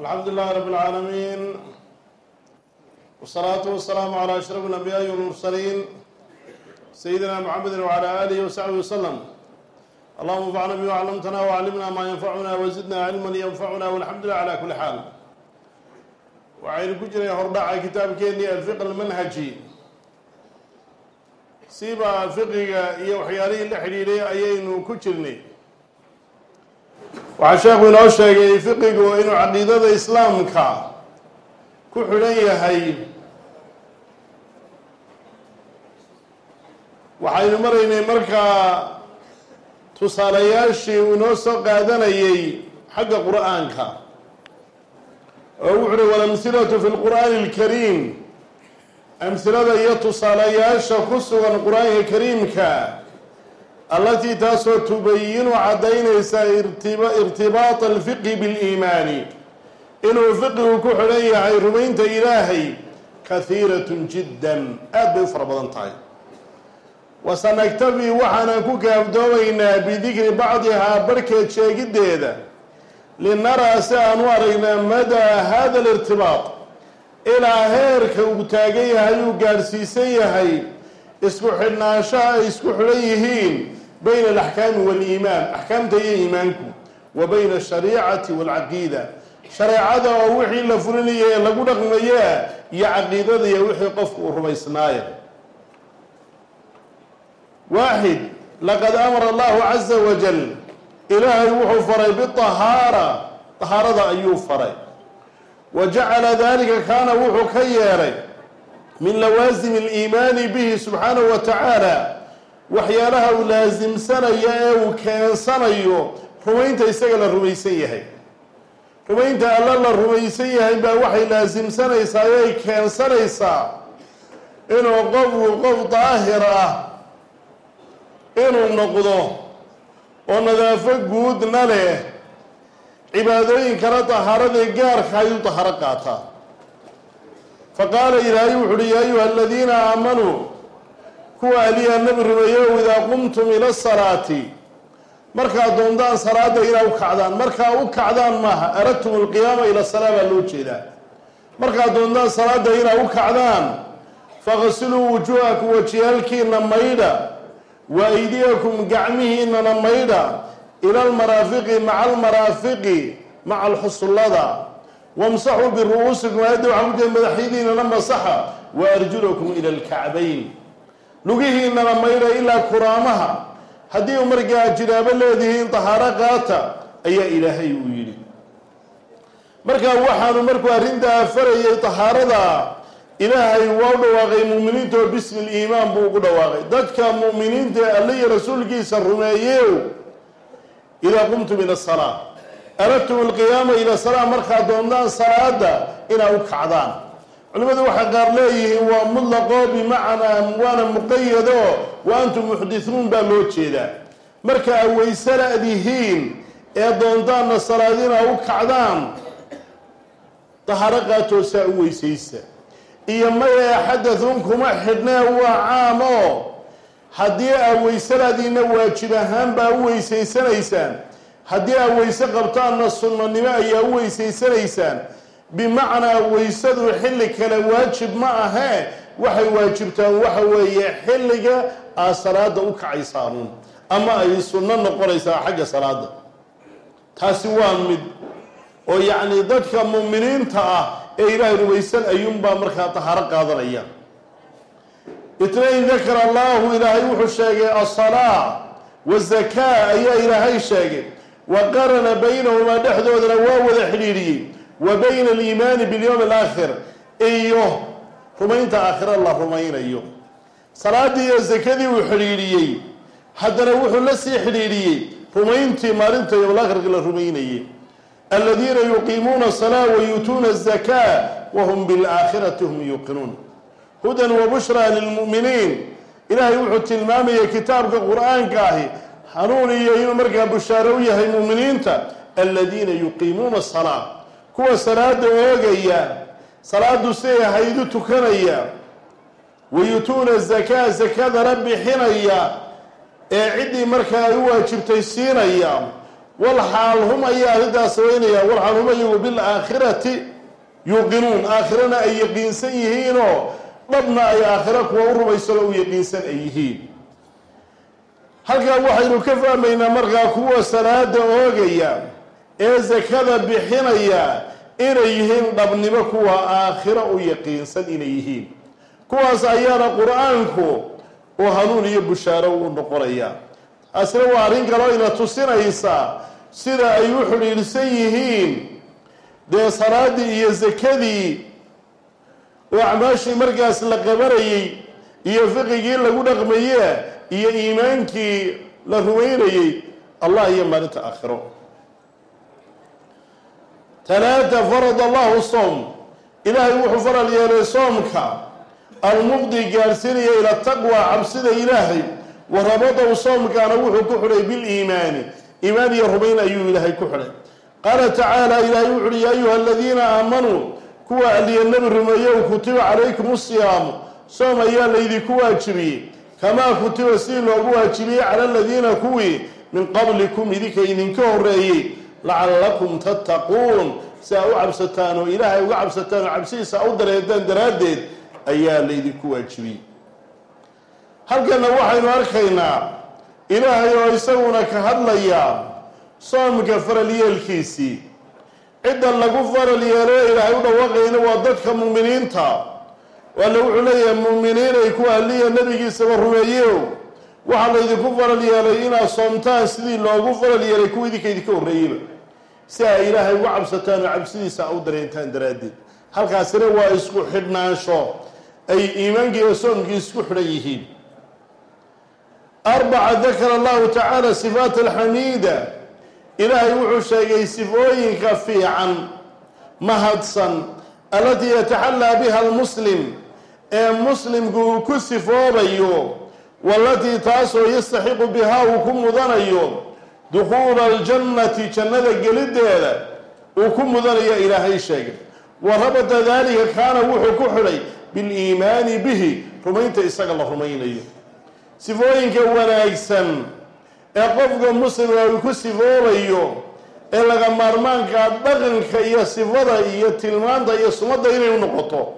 alxamdu lilahi rab اlcaalamiin wsalaatu wasalaamu calى ashraf اlanbiyaaءi walmursaliin sayidina mxamedi wعalى alihi wasaxbi waslm allahuma anfacna bima clamtana wclimna maa yanfacuna wazidna cilman yanfacuna walxamdu lilah cala kuli xaal waxaynu ku jiray hordhaca kitaabkeennii alfiq almanhaji siba fiqiga iyo waxyaalihii la xidhiidhay ayaynu ku jirnay waxaa sheekhu inoo sheegay fiqigu inuu caqiidada islaamka ku xidhan yahay. Waxaynu maraynay markaa tusaalayaashii uu inoo soo qaadanayay xagga qur'aanka. Oo wuxu uhi walamhilatu fi lqur'aani alkariim amhilada iyo tusaalayaasha ku sugan qur'aanka kariimka allatii taasoo tubayinu caddaynaysa irtibaata alfiqhi biliimaani. Inuu fiqigu ku xidhan yahay rumaynta ilaahay kahiiratun jiddan aad bay u fara badan tahay. Wasanaktafi waxaanan ku gaabdoomaynaa bidikri bacdihaa barhkeed sheegiddeeda linaraa si aan u aragnaa madaa hada alirtibaat. Ilaa heerka uu taagan yahay uu gaadhsiisan yahay isku xidhnaanshaha ay isku xidhan yihiin bayna alaxkaami waaliimaan axkaamta iyo iimaanku wa bayna ashariicati waalcaqiida shareecada oo wixii la fulinaya ee lagu dhaqmayaa iyo caqiidada iyo wixii qofku uu rumaysnaaya waaxid laqad amara allahu caza wajal ilaahay wuxuu faray biahaara tahaarada ayuu faray wa jacala dalika kaana wuxuu ka yeelay min lawaasimi aliimaani bihi subxaanahu wa waxyaalaha uu laasimsanayo ee uu keensanayo rumaynta isaga la rumaysan yahay. Rumaynta alla la rumaysan yahay baa waxay laasimsanaysaa o ay keensanaysaa inuu qofku qof daahir ah inuu noqdo oo nadaafo guudna leh cibaadooyinkana tahaaradee gaarka ayuu taharo qaataa fa qaala ilaahay wuxu uhi yaa ayuha aladiina aamanuu kuwa aliyaa nabi rumeeyo idaa qumtum ila salaati. Markaad doontaan salaada inaa u kacdaan. Markaa u kacdaan maaha. Aradtum alqiyaama ila salaa baa loo jeedaa. Markaad doontaan salaada inaa u kacdaan faqsiluu wujuhakum wajiyaalkiina maydha wa aydiyakum gacmihiinana maydha ila almaraafiqi maca almaraafiqi maca alxusullada wamsaxuu biru-uusikum aayadda waxaa ku jira madaxyadiinana masaxa wa arjulakum ila alkacbayn lugihiinana maydha ilaa kuraamaha. Haddii markaa jiraabo leedihiin tahaaro qaata ayaa ilaahay uu yidhi. Markaa waxaanu markuu arrintaa farayay tahaarada ilaahay waa u dhawaaqay muuminiinta oo bismi liimaan buu ugu dhawaaqay. Dadka mu'miniinta ee alle rasuulkiisa rumeeyew idaa qumtum ila salaa. Aradtum alqiyaama ila salaa markaad doontaan salaada inaa u kacdaan culimmadu waxay qaar leeyihiin waa mutlaqo bimacnaa waana muqayado wa antum muxdithuun baa loo jeedaa. Marka a waysaladihiin ee doontaanna salaadina u kacdaan taharo qaatoosaa u weysaysa. Iyo mayee xadathun kuma xidhnee waa caam oo haddii aa waysaladiina waajib ahaan baa u weysaysanaysaan haddii aa weyse qabtaanna sunnanimo ayaa u weysaysanaysaan bimacnaa weysadu xilli kale waajib ma ahee waxay waajibtaan waxa weeye xilliga aad salaada u kacaysaanuun ama ay sunno noqonaysaa xagga salaada taasi waa mid oo yacni dadka mu'miniinta ah ee ilaahay rumaysan ayuunbaa markaa tahaaro qaadanaya. Itnayn dakara allahu ilaahay wuxuu sheegay asalaa wazakaa ayaa ilaahay sheegay. Wa qarana baynahumaa dhexdoodana waa wada xidhiidhiyey wa bayna aliimaani bilyowmi alaakhir. Iyo rumaynta aakhira la rumaynayo. Salaadii iyo sakadii uu xidhiidhiyey. Haddana wuxuu la sii xidhiidhiyey. Rumayntii maalinta yowmalakhirka la rumaynayay. Aladiina yuqiimuuna asalaa wayuutuuna azakaa wahum bilaakhirati hum yuuqinuun. Hudan wa bushraa lilmu'miniin. Ilaahay wuxuu tilmaamayay kitaabka qur'aanka ahi. Hanuun iyo inuu markaa bushaaro u yahay mu'miniinta. Aladiina yuqiimuuna asalaa kuwa salaada oogaya salaadu siday haydu tukanaya wayutuuna zakaa zakadana bixinaya ee ciddii markaa ay u waajibtay siinaya walxaal hum ayaa arrintaas sabaynaya walxaal hum ayagu bilaakhirati yuuqinuun aakhirana ay yaqiinsan yihiinoo dhabna ay aakhiro kuwa u rumaysano u yaqiinsan ay yihiin. Halkaa waxaynu ka fahmaynaa markaa kuwa salaada oogaya ee sakada bixinaya inay yihiin dhabnimo kuwa aakhiro u yaqiinsan inay yihiin. Kuwaas ayaana qur'aanku oo hanuun iyo bushaaro u noqonaya. Taasina waa arrin kaloo ina tusinaysa sida ay u xidhiidhsan yihiin. Dee salaadii iyo sakadii oo acmaashii markaas la qabanayey iyo fiqigii lagu dhaqmaye iyo iimaankii la rumaynayey allah iyo maalinta aakhiro talaata farad allahu soom ilaahay wuxuu faral yeelay soomka almuqdi gaadhsiinaya ila taqwa cabsida ilaahay. Wa rabadahu soomkaana wuxuu ku xidhay biliimaani. Iimaan iyo rumayn ayuu ilaahay ku xidhay. Qaala tacaala ilaahay wuxu uhi ayuha aladiina aamanuu kuwa aliya nebi rumeeyow kutiba calaykum usiyaamu soom ayaa laydinku waajibiyey. Kamaa kutiba sidii loogu waajibiyey cala aladiina kuwii min qablikum idinka idinka horeeyey lacallakum tattaquun si aa u cabsataan oo ilaahay uga cabsataan oo cabsidiisa a u dareedaan daraaddeed ayaa laydinku waajibiyey. Halkanna waxaynu arkaynaa ilaahay oo isaguna ka hadlaya soomka faralyeelkiisii. Cidda lagu faral yeelo ilaahay u dhawaaqayna waa dadka mu'miniinta waale wuxuu leeyahay mu'miniinay ku aliya nebigiisaba rumeeyeyo waxaa laydinku faral yeelay inaad soomtaan sidii loogu faral yeelay kuwa idinka idinka horreeyeyba si ay ilaahay uga cabsataan oo cabsidiisa a u dareentaan daraaddeed. Halkaasina waa isku xidhnaansho. Ay iimaankii iyo soomkii isku xidhan yihiin. Arbaca dakara allahu tacaala sifaat alxamiida. Ilaahay wuxuu sheegay sifooyinka fiican mahadsan alatii yataxallaa biha almuslim ee muslimku uu ku sifoobayo walatii taasoo yastaxiqu bihaa uu ku mudanayo dukhuula aljannati jannada geliddeeda uu ku mudanayo ilaahay sheegay. Wa rabata dalika kaana wuxuu ku xidhay biliimaani bihi rumaynta isaga la rumaynayo. Sifooyinka wanaagsan ee qofka muslimka uu ku sifoobayo ee laga maarmaankaa dhaqanka iyo sifada iyo tilmaanta iyo sumadda inay u noqoto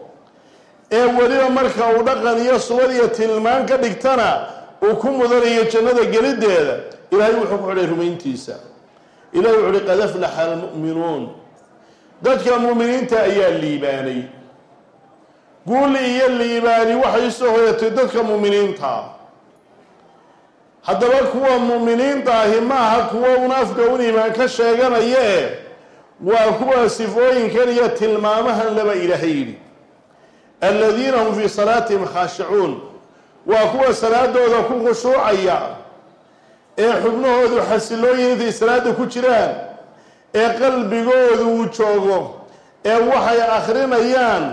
ee weliba marka uu dhaqan iyo sumad iyo tilmaan ka dhigtana uu ku mudanayo jannada geliddeeda ilaahay wuxuu ku xidhay rumayntiisa. Ilahay wuxu uhi qad aflaxa almu'minuun dadka mu'miniinta ayaa liibaanay. Guuli iyo liibaani waxay u soo hoyatay dadka mu'miniinta. Haddaba kuwa mu'miniinta ahi maaha kuwa un afka un iimaan ka sheeganaya e waa kuwa sifooyinkan iyo tilmaamahan laba ilaahay yidhi. Aladiina hum fii salaatihim khaashicuun waa kuwa salaadooda ku khushuucaya ee xubnahoodu xasilooyin intay salaada ku jiraan ee qalbigoodu uu joogo ee waxay akhrinayaan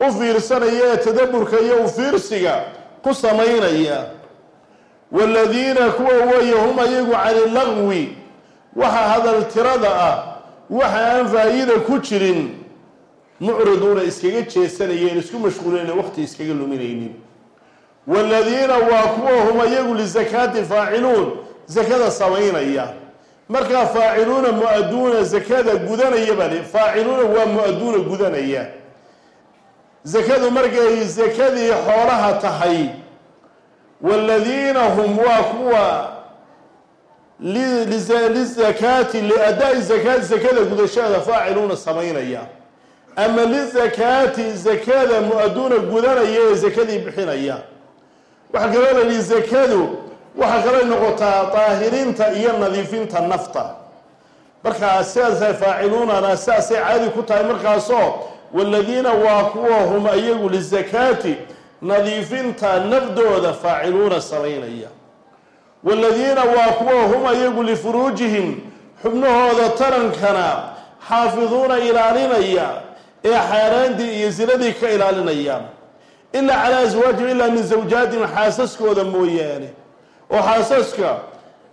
u fiirsanaya ee tadaburka iyo u fiirsiga ku samaynaya. Waaladiina kuwa weeye hum ayagu cani laqwi waxa hadal tirada ah waxa aan faa'iida ku jirin. Mucriduuna iskaga jeesanayeen isku mashquulinayna waqti iskaga luminaynin waaladiina waa kuwa hum ayagu lisakaati faaciluun sakada samaynaya markaa faaciluuna mu'aduuna gudanaya baa faaciluuna waa mu'aduuna gudanaya. Sakadu markay sakadii xoolaha tahay waaladiina hum waa kuwa lizakaati liadaa'i zakaati sakada gudashada faaciluuna samaynaya ama lizakaati sakada mu'aduuna gudanaya ee sakadii bixinaya waxaa kaloo layihi sakadu waxaa kaloo noqotaa daahiriinta iyo nadiifinta nafta. Markaa sidaasay faaciluunana sidaasay caadi ku tahay markaasoo waaladiina waa kuwa hum ayagu lizakaati nadiifinta nafdooda faaciluuna samaynaya. Waaladiina waa kuwa hum ayagu lifuruujihim xubnahooda tarankana xaafiduuna ilaalinaya ee xaaraantii iyo sinadii ka ilaalinaya ilaa calaa aswaajihim ilaa min zawjaatihim xaasaskooda mooyaane. oo xaasaska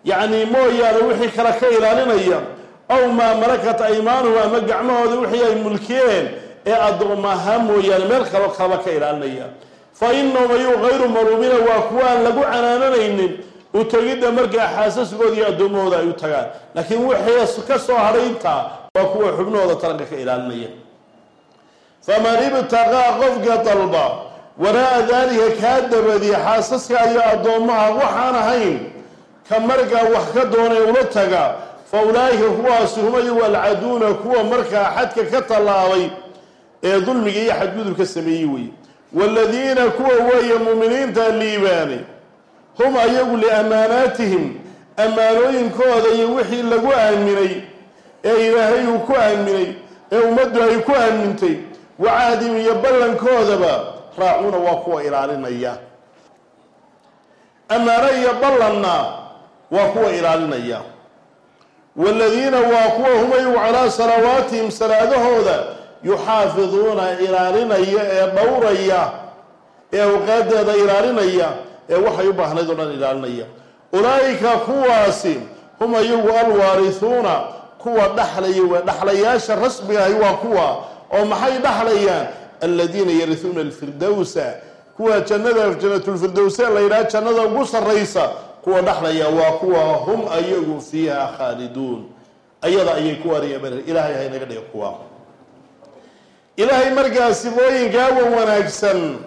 yacni mooyaane wixii kale ka ilaalinaya aw maa malakat aymaanuhu ama gacmahooda wixii ay mulkiyeen ee addoomaha mooyaane meel kaloo kalaba ka ilaalinaya. Fa inahum ayuu hayru maruumina waa kuwa aan lagu canaananaynin u tegidda markaa xaasaskooda iyo addoommahooda ay u tagaan. Laakiin wixii ka soo hadhay intaa waa kuwa xubnahooda taranka ka ilaalinaya. Faman ibtaqaa qofka dalba waraa daalika kaa dabadiya xaasaska iyo addoommaha waxaan ahayn ka markaa wax ka doonay ula taga fa ulaa'ika kuwaasi hum iyagu alcaduuna kuwa markaa xadka ka tallaabay ee dulmiga iyo xadgudubka sameeyey weeye. Waaladiina kuwa weeye muuminiinta liibaanay hum ayagu liamaanaatihim ammaanooyinkooda iyo wixii lagu aaminay ee ilaahay uu ku aaminay ee ummaddu ay ku aamintay wacahdim iyo ballankoodaba raacuuna waa kuwa ilaalinaya. Ammaano iyo ballanna waa kuwa ilaalinaya. Waaladiina waa kuwa hum ayagu calaa salawaatihim salaadahooda yuxaafiduuna ilaalinaya ee dhowraya ee awqaadeeda ilaalinaya ee waxay u baahnayd oo dhan ilaalinaya. Ulaa'ika kuwaasi hum ayagu alwaarisuuna kuwa dhaxlaya waa dhaxlayaasha rasmiga ahi waa kuwa oo maxay dhaxlayaan aladiina yarisuuna alfirdowsa kuwa jannada jannatulfirdowse la yidhaha jannada ugu sarraysa kuwa dhaxlaya waa kuwa hum ayagu fiiha khaaliduun ayada ayay ku waariyeen ilaahay haynaga dhiga kuwa. Ilaahay markaa sifooyinkaa wan wanaagsan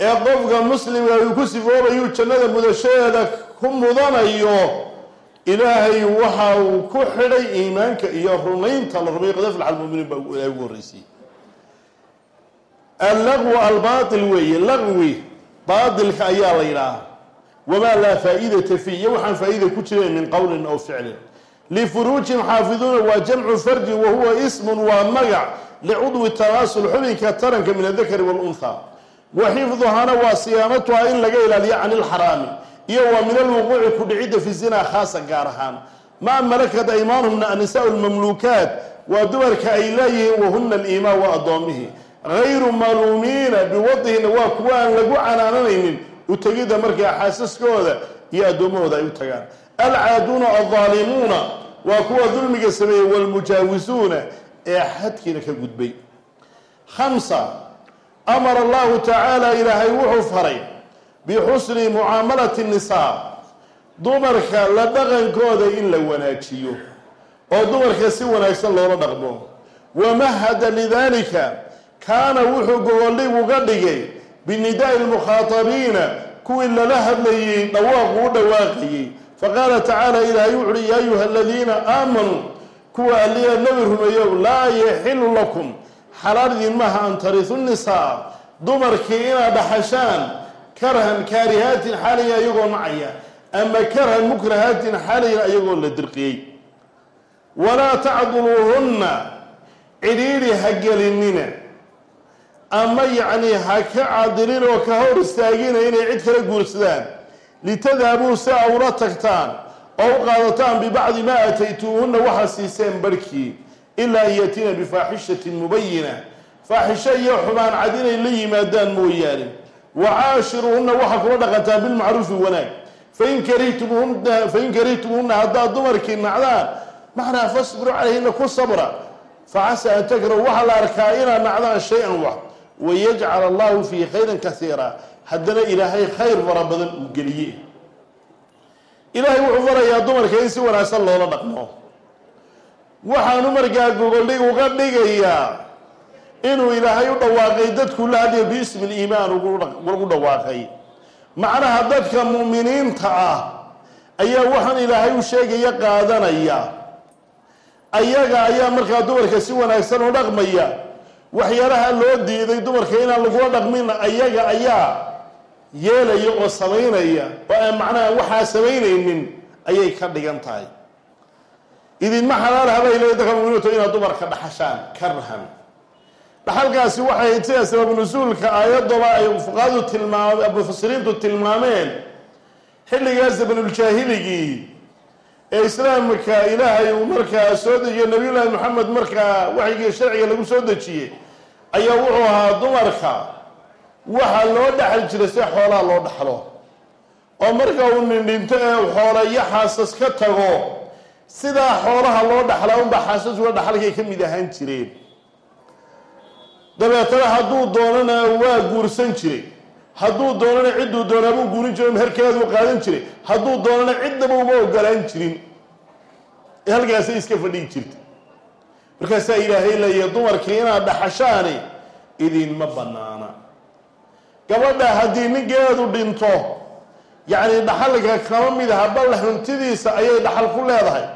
ee qofka muslimka uu ku sifoobayuu jannada mudashadeeda ku mudanayo ilaahay waxa uu ku xidhay iimaanka iyo rumaynta la rumay qad aflaxa almuminiin baa ilaahay ugu horreysiyey allaqwu albaatil weeye laqwi baatilka ayaa la yidhaaha wamaa laa faa'iidata fii iyo waxaan faa'iida ku jirayn min qowlin aw ficlin. Lifuruujihim xaafiduuna waa jamcu farji wa huwa ismun waa magac licudwi tanaasul xubinka taranka min adakari waalunha wa xifduhana waa siyaanatuha in laga ilaaliyo can ilxaraami iyo wa min alwuquuci ku dhicidda fi zinaa khaasa gaar ahaan. Maa malakat aymaanhumna annisaau lmamluukaat waa dumarka ay leeyihiin wahuna aliimaan waa addoommihii gayru maluumiina biwadihina waa kuwa aan lagu canaananaynin. U tegidda markaa xaasaskooda iyo addoommahooda ay u tagaan. Alcaaduuna aldaalimuuna waa kuwa dulmiga sameeyey waalmujaawisuuna ee xadkiina ka gudbay. Khamsa amara allahu tacaala ilaahay wuxuu faray bixusni mucaamalati nisaa. Dumarka la dhaqankooda in la wanaajiyo oo dumarka si wanaagsan loola dhaqmo. Wamahada lidalika kaana wuxuu gogoldhig uga dhigay binidaai lmukhaatabiina kuwii lala hadlayey dhawaaqu u dhawaaqayey faqaala tacaala ilaahay wuxu uhi yaa ayuha aladiina aamanuu kuwa alliya nabi rumeeyow laa yaxilu lakum xalaal idin maaha an tarisu nisaa dumarkii inaad dhaxashaan karhan kaarihaatin xaaliya ayagoo nacaya ama karhan mukrahaatin xaaliya ayagoo la dirqiyey. Walaa tacduluuhunna cidhiidhi ha gelinina ama yacnii ha ka cadilin oo ka hor istaagina inay cid kala guursadaan. Litadhabuu si a ula tagtaan oo u qaadataan bibacdi maa aataytuuhunna waxaa siiseen barhkii ilaa an yaatiina bifaaxishatin mubayina faaxisho iyo xumaan cad inay la yimaadaan mooyaane. Wa caashiruuhunna waxaa kula dhaqantaan bilmacruufi wanaag. Fain karihtumuhunna fain haddaad dumarkii nacdaan macnaa fasbiru calayhina ku sabra. Facasa an takrahu waxaa la arkaa inaad nacdaan shay-an wax wayajcal allahu fiihi khayran kasiira haddana ilaahay khayr fara badan uu geliye ilaahay wuxuu farayaa dumarka in si wanaagsan loola dhaqmo waxaanu markaa gogoldhig uga dhigayaa inuu ilaahay u dhawaaqay dadku la biismi liimaan ugu dhawaaqay macnaha dadka mu'miniinta ah ayaa waxaan ilaahay u sheegaya qaadanaya ayaga ayaa markaa dumarka si wanaagsan u dhaqmaya waxyaalaha loo diiday dumarka inaan lagula dhaqmin ayaga ayaa yeelaya oo samaynaya. Oo aan macnaha waxaa samaynaynin ayay ka dhigan tahay. Idinma xalaal habay leey dadka inaad dumarka dhaxashaan karhan. Dhaxalkaasi waxay sida sababu nusuulka aayadoba ay fuqaadu tilmaam mufasiriintu tilmaameen. Xilligaas banuljahiligii ee islaamka ilaahay uu markaa soo dejiye nabiyullaahi moxamed markaa waxyigii sharciga lagu soo dejiyey ayaa wuxuu ahaa dumarka waxaa loo dhaxal jiray si xoolaha loo dhaxlo. Oo marka uu nindhinto ee xoola iyo xaasas ka tago sidaa xoolaha loo dhaxlaa unbaa xaasaskuga dhaxalkay ka mid ahaan jireen. Dabeetana hadduu doonana waa guursan jiray hadduu doonana cidduu doonaa buu guurin jiray meherkeeduu qaadan jiray. Hadduu doonana ciddaba uma ogolaan jirin. Ee halkaasay iska fadhihi jirta. Markaasaa ilaahay leeyahay dumarkii inaad dhaxashaani idinma bannaana. Gabadha haddii ninkeedu dhinto yacni dhaxalka kama mid aha bal huntidiisa ayay dhaxal ku leedahay.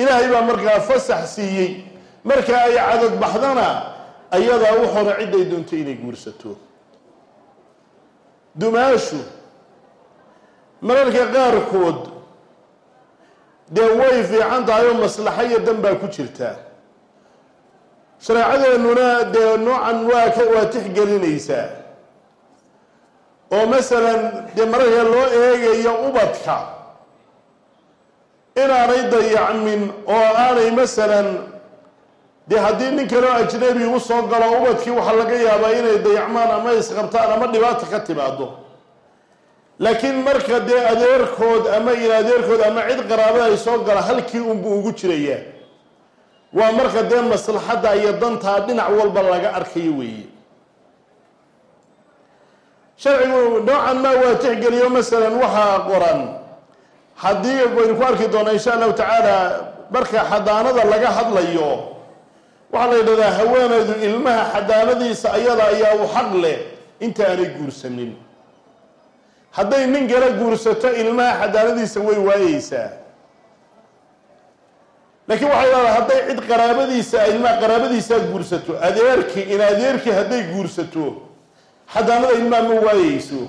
Ilaahay baa markaa fasax siiyey. Marka ay cadad baxdana ayadaa u hore cidday doonto inay guursato dumaashu mararka qaarkood dee way fiican tahay oo maslaxo iyo dan baa ku jirtaa shareecadeennuna dee noocan waa ka waa tixgelinaysaa oo masalan dee mararka loo eegayo ubadka inaanay dayacmin oo aanay masalan dee haddii nin kaleo ajnabi u soo galo ubadkii waxaa laga yaabaa inay dayacmaan ama isqabtaan ama dhibaata ka timaado laakiin marka dee adeerkood ama in adeerkood ama cid qaraabada ay soo gala halkii unbuu ugu jirayaa waa marka dee maslaxadda iyo dantaa dhinac walba laga arkayo weeye. Sharcigu noocan maa waa tixgeliyo masalan waxaa qoran. Haddii waynu ku arki doonaa insha allahu tacaala marka xadaanada laga hadlayo waxaa la yidhahdaa haweenaydu ilmaha xadaanadiisa ayada ayaa u xaq leh inta aanay guursanin. Hadday nin kala guursato ilmaha xadaanadiisa way waayeysaa. Laakiin waxay dhahdaa hadday cid qaraabadiisa ilmaha qaraabadiisaa guursato adeerkii in adeerkii hadday guursato xadaanada ilmaha ma waayeyso.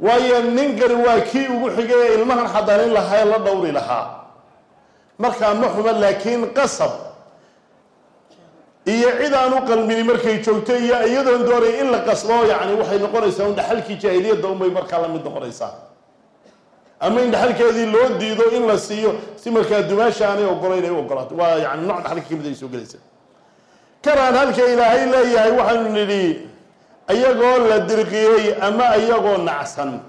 Waayo ninkani waa kii ugu xigay ee ilmahan xadaanin lahaa ee la dhowri lahaa. Markaa ma xuma laakiin qasab iyo cid aan u qalmini markay joogto iyo iyadoon doonay in la qasbo yacni waxay noqonaysaa un dhaxalkii jaahiliyadda unbay markaa la mid noqonaysaa. Ama in dhaxalkeedii loo diido in la siiyo si markaa dumaasha aanay ogolayn ay u ogolaato. Waa yani nooc dhaxalka ka mid ay soo gelaysa. Karaan halka ilaahay leeyahay waxaanu nidhi iyagoo la dirqiyey ama iyagoo nacsan.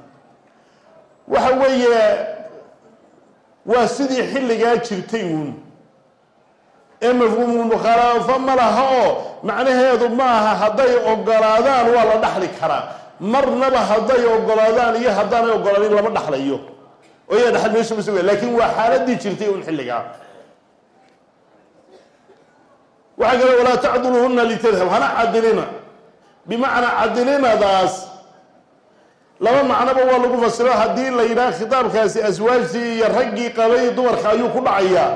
Waxa weeye waa sidii xilligaa jirtay uun ee mafhuumulmukhaalafo ma laha oo macnaheedu ma aha hadday ogolaadaan waa la dhaxli karaa. Marnaba hadday ogolaadaan iyo haddaanay ogolaanin lama dhaxlayo. Oo yaa dhaxal meesha ma suga laakiin waa xaaladii jirtay un xilligaa waxaa kale walaa tacduluhuna litadhab hana cadilina bimacnaa cadilinadaas laba macnoba waa lagu fasiro haddii la yidhaha khitaabkaasi aswaajtii iyo raggii qabay dumarka ayuu ku dhacayaa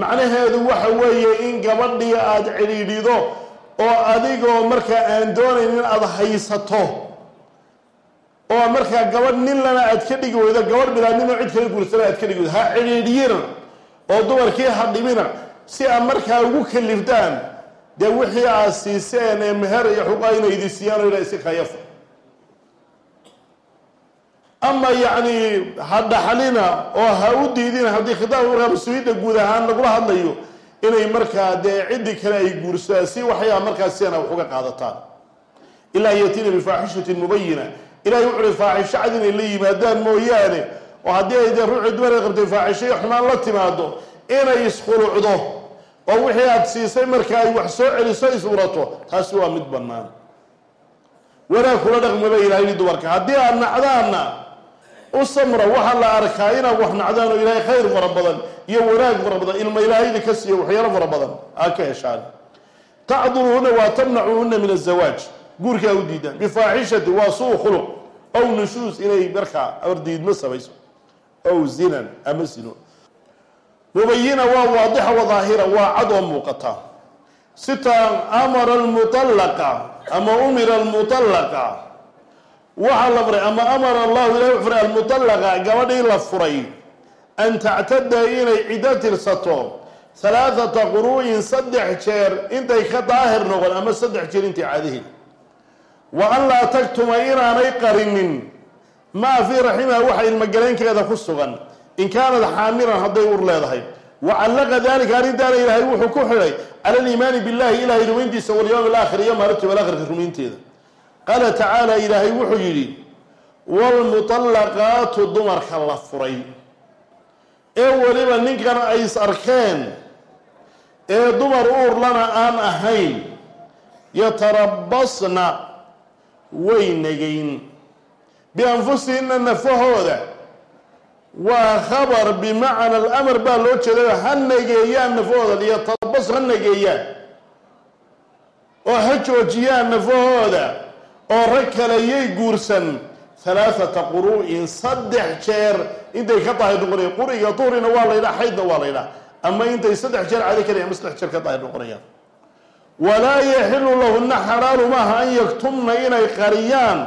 macnaheedu waxa weeye in gabadhii aada cidhiidhido oo adigoo markaa aan doonaynin aada haysato oo markaa gabadh nin lana aad ka dhigi weydo gabadh bilaadnimo cid kala guursana aad ka dhigi weydo ha cidhiidhiyina oo dumarkii ha dhibina. Si aad markaa ugu kaliftaan dee wixii aad siiseen ee meher iyo xuqa inay idi siiyaan o ila isi kayafa ama yacni ha dhaxlina oo ha u diidina haddii khitaabka markaa mas'uuliyadda guud ahaan lagula hadlayo inay markaa dee ciddii kale ay guursadaan si waxyaa markaa siana wax uga qaadataan. Ilaa yatiina bifaaxishatin mubayina ilahay wuxu uhi faaxisho cad inay la yimaadaan mooyaane. Oo haddii ay dee ruuxii dumarka qabtay faaxisho iyo xumaan la timaado inay iskhulucdo oo wixii aada siisay marka ay wax soo celiso isurato taasi waa mid bannaan. Wanaag kula dhaqmaba ilahay dumarka. Haddii aad nacdaanna u samra waxaa la arkaa inaad wax nacdaan oo ilaahay khayr fara badan iyo wanaag fara badan ilma ilaahayda ka siiyo waxyaalo fara badan. Aad ka heshaan. Tacduluhuna waa tamnacuhuna min azawaaj guurkaa u diidaan. Bifaaxishati waa suu khuluq. Ow nushuus inay markaa ardiidmo samayso ow zinan ama sino mubayina waa waadixa wadaahira waa cad oo muuqata. Sitan amara almutallaqa ama umira almutallaqa waxaa la faray ama amara allahu ilahi u faray almutallaqa gabadhii la furay an tactada inay ciddo tirsato halaathata quru'in saddex jeer intay ka daahir noqon ama saddex jeer intay caadaheed wa an laa tagtuma inaanay qarinin. Maa fii raximaha waxa ilmogaleynkeeda ku sugan. In kaanad xaamilan hadday ur leedahay. Wa callaqa dalika arrintaana ilaahay wuxuu ku xidhay cala aliimaani billahi ilahay rumayntiisa walyowm alaakhir iyo maalinta walaakhirka rumaynteeda qaala tacaala ilaahay wuxuu yidhi waalmutallaqaatu dumarka la furay. Ee weliba ninkan ay is arkeen ee dumar uurlana aan ahayn yatarabasna way negayn bianfusihina nafahooda. Waa khabar bimacna alamar baa loo jeedayo ha nageeyaan nafahooda iyo tarbas ha nageeyaan oo ha joojiyaan nafahooda oo rag kale yay guursan halaathata quru'in saddex jeer. Intay ka daahir noqonayaan quriga duhrina waa la ydhaha xaydna waa la ydhaha ama intay saddex jeer cado karayan ama saddex jeer ka daahir noqonayaan. Walaa yaxilu lahuna xalaalu maaha an yaktumna inay qariyaan.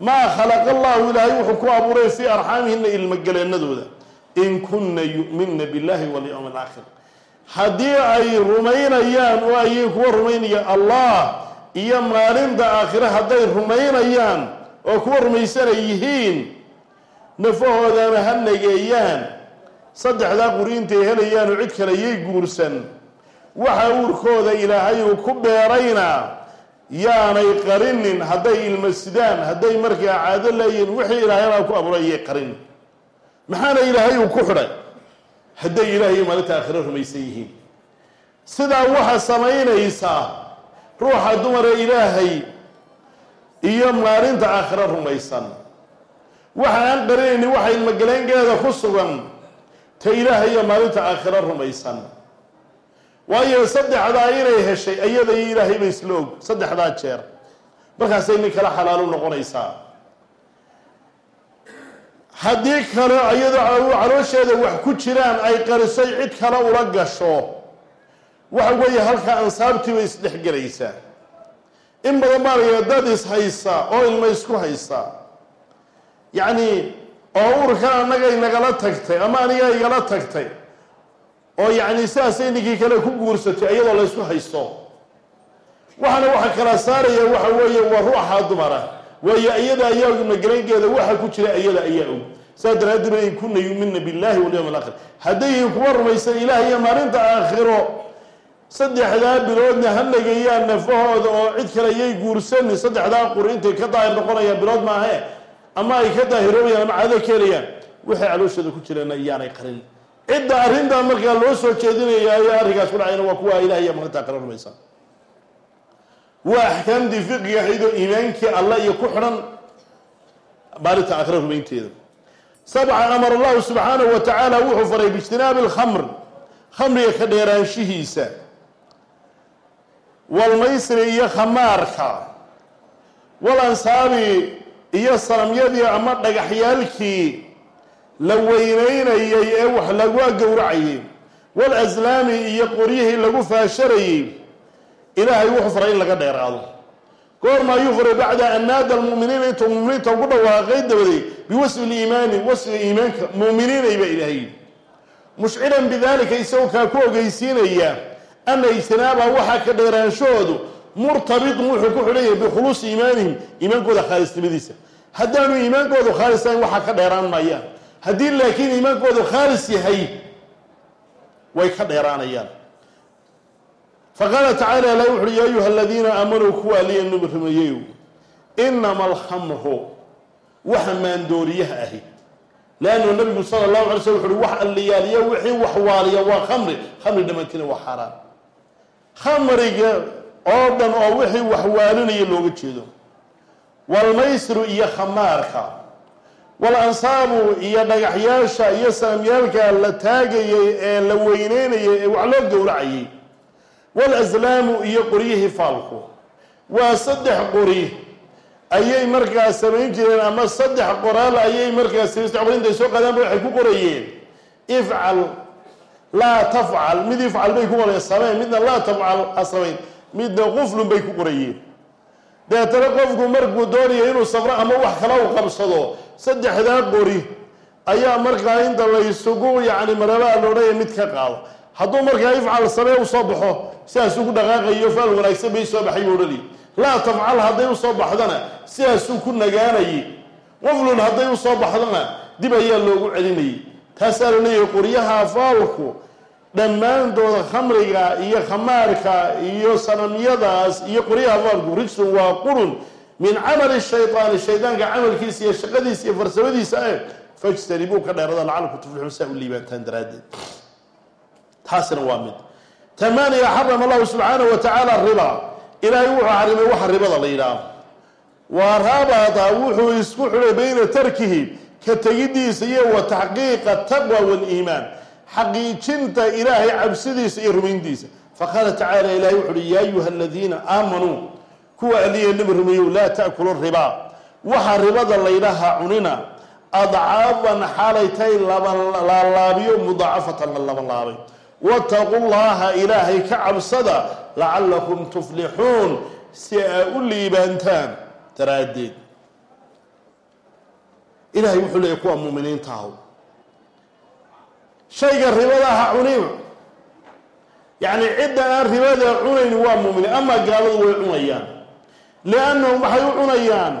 Maa khalaqa allahu ilaahay wuxuu ku abuuray fii arxaamihina ilmogaleennadooda in kunna yu'minna billahi walyowmi alaakhir haddii ay rumaynayaan oo ayay kuwa rumaynayaan allah iyo maalinta aakhire hadday rumaynayaan oo kuwa rumaysanay yihiin nafahoodana ha nageeyaan. Saddexdaa quri intay helayaan oo cid kale yay guursan. Waxa uurkooda ilaahay uu ku beerayna yaanay qarinin. Hadday ilma sidaan hadday markaa caado leeyihiin wixii ilaahayabaa ku abuuray yay qarin maxaana ilaahay uu ku xidhay? Hadday ilaahay iyo maalinta aakhire rumaysan yihiin. Sidaa waxa samaynaysaa ruuxa dumara ilaahay iyo maalinta aakhire rumaysan. Waxa aan qarinaynin waxa ilmogaleynkeeda ku sugan ta ilaahay iyo maalinta aakhire rumaysan. Waayo saddexdaa inay heshay ayada iyo ilaahay ba isla og saddexdaa jeer. Markaasay nin kala xalaalo noqonaysaa. Haddii kale iyadoo caloosheeda wax ku jiraan ay qarisay cid kale ula gasho waxa weeye halkaa ansaabtii bay isdhexgelaysaa in badan baa layaa dad is-haysa oo ilma isku haysa. Yacni oo uurkan annaga inagala tagtay ama aniga igala tagtay oo yacni sidaasay ninkii kale ku guursatay iyadoo la ysku haysto. Waxaana waxa kala saaraya waxa weeye waa ruuxa dumara. Waayo iyada ayaa og magaraynkeeda waxa ku jira iyada ayaa og. Saas daraaddeed in kuna yuumina billahi walyawm alaakhir hadday kuwa rumaysan ilaah iyo maalinta aakhiro saddexdaa biloodna ha nagayaan nafahooda oo cid kale yay guursanin saddexdaa quri intay ka daahir noqonayaan bilood maahe ama ay ka daahiroobayaan ama caado ka helayaan waxay calooshooda ku jireen iyaanay qarin. Cidda arrintaa markaa loo soo jeedinaya ayaa arrinkaas ku dhacayna waa kuwa ilaah iyo maalinta aakhiro rumaysan. Waa axkaamtii fiqiga ahaydoo iimaankii allah iyo ku xidhan maalinta aakhira rumaynteeda. Sabca amar allahu subxaanahu wa tacaala wuxuu faray biijtinaabi alkhamr khamriga ka dheeraanshihiisa walmaysri iyo khamaarka walansaabi iyo sanamyadii ama dhagaxyaalkii la weynaynayay ee wax lagu gowracayay walaslaami iyo qoryihii lagu faasharayay ilaahay wuxuu faray in laga dheeraado. Goorma ayuu faray bacda an naada almu'miniina intuu muminiinta ugu dhawaaqay dabaday biwasfi liimaani wasfiga iimaanka muuminiinay baa ilaahay mushciran bidalika isagoo kaa ku ogeysiinaya ana ijtinaaba waxaa ka dheeraanshahoodu murtabitun wuxuu ku xidhan yahay bikhuluusi iimaanihim iimaankooda khaalisnimadiisa haddaanu iimaankoodu khaalis ahayn waxaa ka dheeraan maayaan haddii laakiin iimaankoodu khaalis yahay way ka dheeraanayaan. Faqaala tacala ilahi wuxuuhi yaa ayuha aladiina aamanuu kuwa aliya nabi rumeeyeyow inama alkhamru waxa maandooriyaha ahi. Leannu nabigu sala allahu alay slm wuxu uhi wax alliyaaliya wixii wax waaliya waa khamri khamri dhammaantiina waa xaaraan khamriga oo dhan oo wixii wax waalinaya looga jeedo. Walmaysru iyo khamaarka. Walansaabu iyo dhagaxyaasha iyo sanamyaalka la taagayay ee la weyneynayay ee wax loo gowracayay. Walaslaamu iyo qoryihii faalku. Waa saddex qori. Ayay markaa samayn jireen ama saddex qoraal ayay markaa saddex qori intay soo qaadaanba waxay ku qorayeen. Ifcal laa tafcal. Mid ifcal bay ku qorayeen samayn midna laa tafcal ha samayn midna quflun bay ku qorayeen deetana qofku markuu doonayo inuu safro ama wax kala u qabsado saddexdaa qori ayaa markaa inta laysugu yacni marabaa loodhaya mid ka qaado. Hadduu markaa ifcal samee u soo baxo sidaasuu ku dhaqaaqayo faal wanaagsan bay soo baxay buu odhanayay laa tafcal hadday u soo baxdana sidaasuu ku nagaanayay qoflun hadday u soo baxdana dib ayaa loogu celinayay taasaa la qoryaha faalku dhammaantooda khamriga iyo khamaarka iyo sanamyadaas iyo qoryaha faalku rijsun waa qurun min camali shaydaani shaydaanka camalkiisa iyo shaqadiisa iyo farsamadiisa eh fajtanibuu ka dheerada lacalku tuflixuun saa u liibaantaan daraaddeed. Taasina waa mid. Tamaaniya xarama allahu subxaanahu wa tacaala riba. Ilaahay wuxuu xarimay waxa ribada la yidhaaho wa rabata wuxuu isku xidhay bayna tarkihi ka tegidiisa iyo wa taxqiiqa taqwa waliimaan xaqiijinta ilaahay cabsidiisa iyo rumayntiisa. Faqaala tacaala ilahay wuxu uhi yaa ayuha aladiina aamanuu kuwa aliya nabi rumeeyow laa taakulu ribaa waxa ribada laydhaha cunina adcaafan xaalay tahay labalaalaabiyo mudaacafatan la labanlaabay wataqu llaha ilaahay ka cabsada lacalakum tuflixuun si aa u liibaantaan daraaddeed ilahay wuxuu leeyay kuwa muuminiinta ahu shayga ribada ha cunina yacni cidda aan ribada cunayn waa muuminiin amaa gaaladu way cunayaan. Liannahum waxay u cunayaan.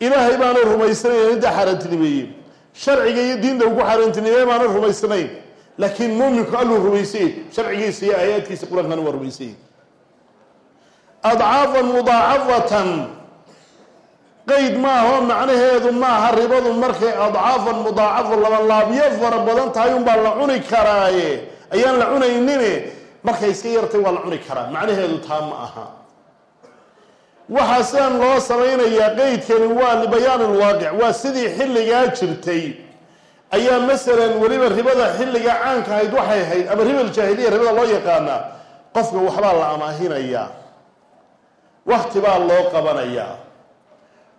Ilaahay baana rumaysanayn inta xaaraantinimeeye sharciga iyo diinta ugu xaaraantinimeeye baana rumaysanayn laakiin muuminku alluu rumaysayey sharcigiisa iyo aayaadkiisa qur'aankana waa rumaysayey adcaafan mudaacafatan qeyd maaho macnaheedu maaha ribadu markay adcaafan mudaacafa labanlaabyo fara badan tahay unbaa la cuni karaaye. Ayaan la cunaynine markay iska yartay waa la cuni karaa. Macnaheedu taa ma aha. Waxaa sidan loo samaynayaa qeydkani waa libayaan lwaaqic waa sidii xilligaa jirtay. Ayaa masalan weliba ribada xilliga caanka ahayd waxay ahayd ama ribal jaahiliya ribada loo yaqaanaa qofka waxbaa la amaahinayaa wakti baa loo qabanayaa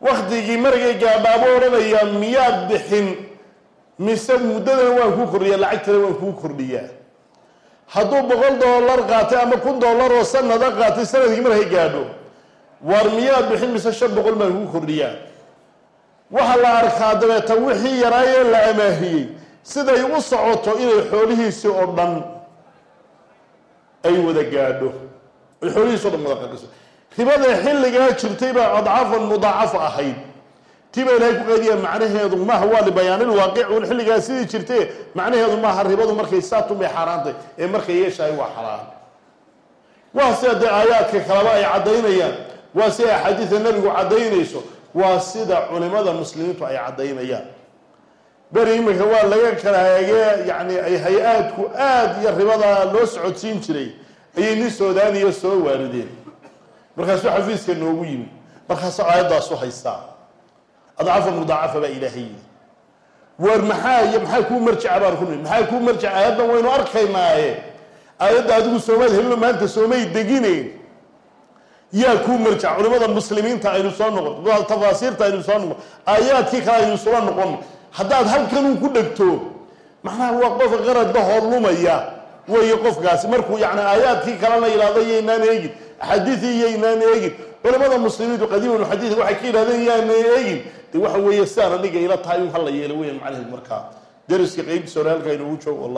waktigii margay gaadhaabo odhanayaa miyaad bixin? Mise muddadana waan kuu kordhiyaa lacagtana waan kuu kordhiyaa. Hadduu boqol dollar qaatay ama kun dollar oo sanada qaatay sannadkii markay gaadho war miyaad bixin? Mise shan boqol baan kuu kordhiyaa. Waxaa la arkaa dabeeta wixii yaraayee la amaahiyey siday u socoto inay xoolihiisii oo dhan ay wada gaadho. Ay xoolihiisi o dhan wada qaqiso ribada xilligaa jirtay baa adcaafan mudaacafa ahayd. Tii baa ilahay ku qeydiya macnaheedu maaha waa libayaanilwaaqic un xilligaa sidii jirtay macnaheedu maaha ribadu markay saatunbay xaaraantay ee markay yeeshahay waa xaraan waa sida dee aayaadka kaleba ay caddaynayaan waa sida axaadiida nebigu caddaynayso waa sida culimada muslimiintu ay caddaynayaan. Beri iminka waa laga kala hagee yani ay hay'aadku aada iyo ribada loo socodsiin jiray ayay nin soodaaniya soo waarideen markaasuu xafiiska noogu yimi. Markaasuu aayaddaasu haystaa adcafa mudaacafa baa ilaahay yidhi. War maxaa iyo maxaa kuu marjaca baan ku nii maxaa kuu marjaca aayaddan waynu arkaynaaye aayadda adigu soomaad helino maanta soomay degineyn yaa kuu marjac? Culimada muslimiinta aynu soo noqon tafaasiirta aynu soo noqon aayaadkii kale aynu sula noqon. Haddaad halkanuu ku dhegto macnaha waa qof qaradba horlumaya weeye qofkaasi markuu yani aayaadkii kalena yidhahdo yaynaan eegin axaadiidii yaynaan eegin. Culimada muslimiintu qadiiman xadiid waxay ka yidhahdeen yaanaan eegin. De waxa weeye sidaan aniga ila tahay un hala yeelo weyan macnaheed markaa. Dariska qeybtiisa hore halkaa inoogu joogo